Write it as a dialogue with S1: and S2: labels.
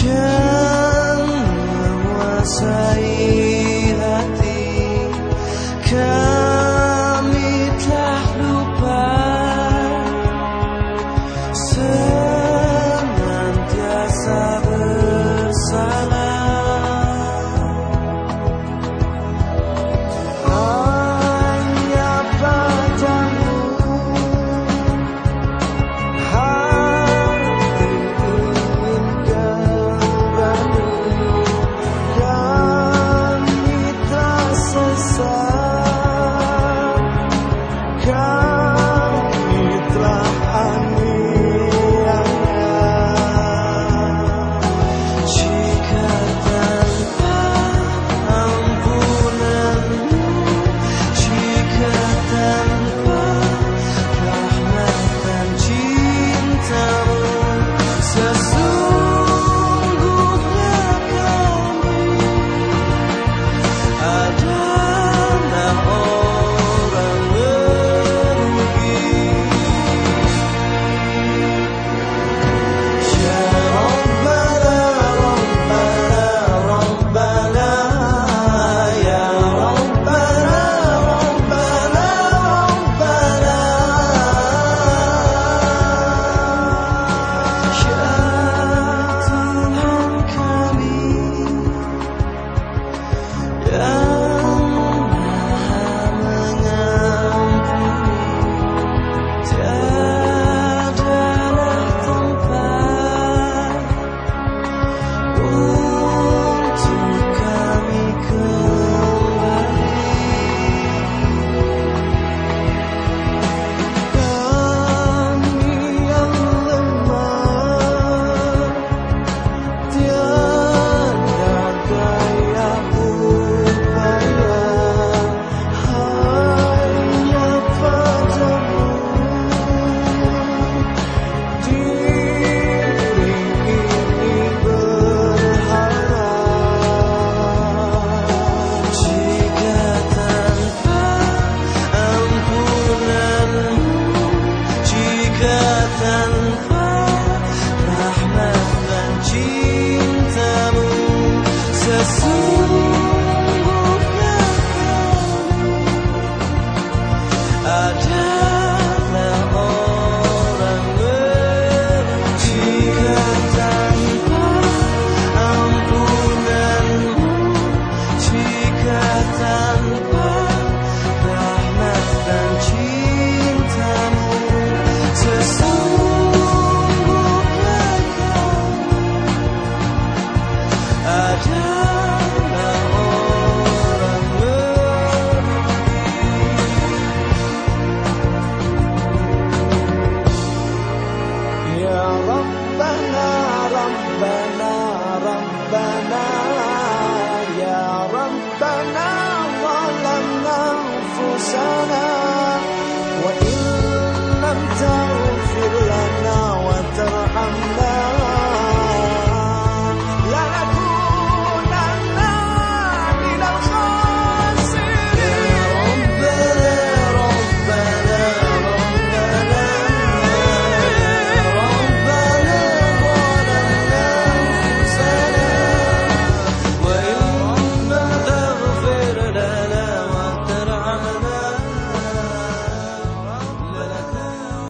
S1: Share يا ربنا ربنا ربنا يا ربنا ظلمنا أنفسنا.